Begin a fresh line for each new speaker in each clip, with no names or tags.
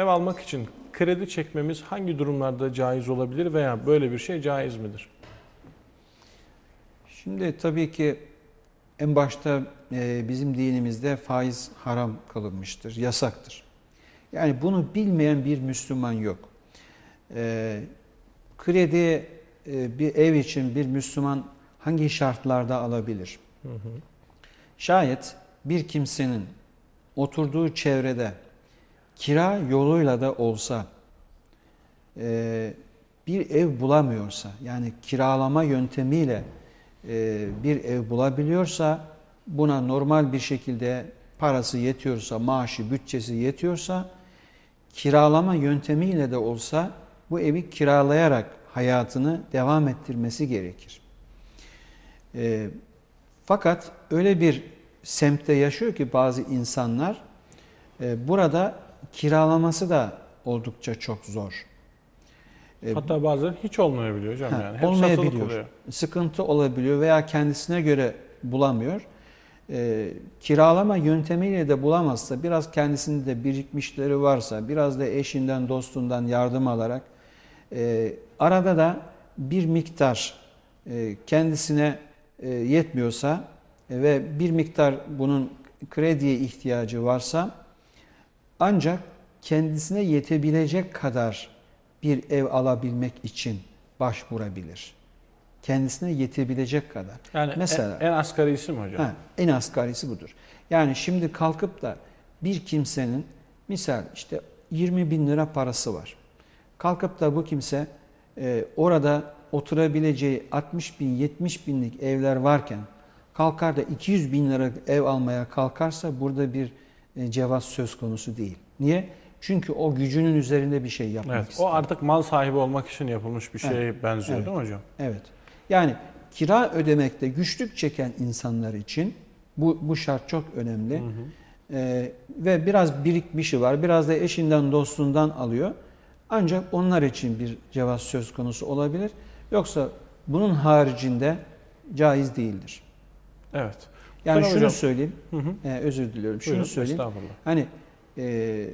ev almak için kredi çekmemiz hangi durumlarda caiz olabilir veya böyle bir şey caiz midir?
Şimdi tabii ki en başta e, bizim dinimizde faiz haram kılınmıştır, yasaktır. Yani bunu bilmeyen bir Müslüman yok. E, kredi e, bir ev için bir Müslüman hangi şartlarda alabilir?
Hı hı.
Şayet bir kimsenin oturduğu çevrede kira yoluyla da olsa e, bir ev bulamıyorsa yani kiralama yöntemiyle e, bir ev bulabiliyorsa buna normal bir şekilde parası yetiyorsa, maaşı, bütçesi yetiyorsa kiralama yöntemiyle de olsa bu evi kiralayarak hayatını devam ettirmesi gerekir. E, fakat öyle bir semtte yaşıyor ki bazı insanlar e, burada kiralaması da oldukça çok zor. E,
Hatta bazen hiç olmayabiliyor hocam
Ha,
yani. Hep
olmayabiliyor.
oluyor.
Sıkıntı olabiliyor veya kendisine göre bulamıyor. Ee, kiralama yöntemiyle de bulamazsa, biraz kendisinde de birikmişleri varsa, biraz da eşinden, dostundan yardım alarak e, arada da bir miktar e, kendisine e, yetmiyorsa e, ve bir miktar bunun krediye ihtiyacı varsa ancak kendisine yetebilecek kadar bir ev alabilmek için başvurabilir. Kendisine yetebilecek kadar.
Yani
Mesela-
en, en asgarisi mi hocam?
Ha, en asgarisi budur. Yani şimdi kalkıp da bir kimsenin misal işte 20 bin lira parası var. Kalkıp da bu kimse e, orada oturabileceği 60 bin 70 binlik evler varken kalkar da 200 bin lira ev almaya kalkarsa burada bir cevaz söz konusu değil. Niye? Çünkü o gücünün üzerinde bir şey yapmak
Evet,
istiyor.
o artık mal sahibi olmak için yapılmış bir şeye
Evet,
benziyor
evet.
değil mi hocam?
Evet. Yani kira ödemekte güçlük çeken insanlar için bu, bu şart çok önemli.
Hı hı.
Ee, ve biraz birikmişi var. Biraz da eşinden dostundan alıyor. Ancak onlar için bir cevaz söz konusu olabilir. Yoksa bunun haricinde caiz değildir.
Evet.
Yani
Sonra
şunu
hocam-
söyleyeyim.
Hı hı.
Ee, özür diliyorum. Şunu
Buyurun,
söyleyeyim. Hani e,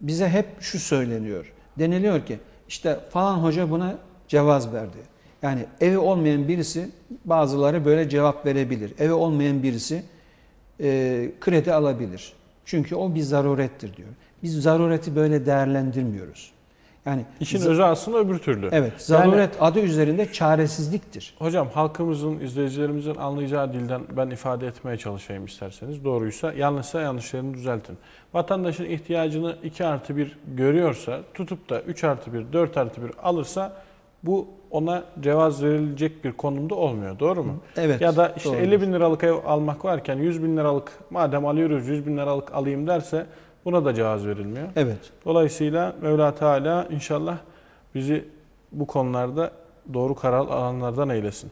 bize hep şu söyleniyor. Deniliyor ki işte falan hoca buna cevaz verdi. Yani evi olmayan birisi bazıları böyle cevap verebilir. Evi olmayan birisi e, kredi alabilir. Çünkü o bir zarurettir diyor. Biz zarureti böyle değerlendirmiyoruz. Yani
İşin özü aslında öbür türlü.
evet zaruret adı üzerinde çaresizliktir.
Hocam halkımızın, izleyicilerimizin anlayacağı dilden ben ifade etmeye çalışayım isterseniz. Doğruysa, yanlışsa yanlışlarını düzeltin. Vatandaşın ihtiyacını 2 artı 1 görüyorsa, tutup da 3 artı 1, 4 artı 1 alırsa bu ona cevaz verilecek bir konumda olmuyor. Doğru mu?
Evet.
Ya da işte
doğrudur.
50 bin liralık ev almak varken 100 bin liralık madem alıyoruz 100 bin liralık alayım derse buna da cevaz verilmiyor.
Evet.
Dolayısıyla Mevla Teala inşallah bizi bu konularda doğru karar alanlardan eylesin.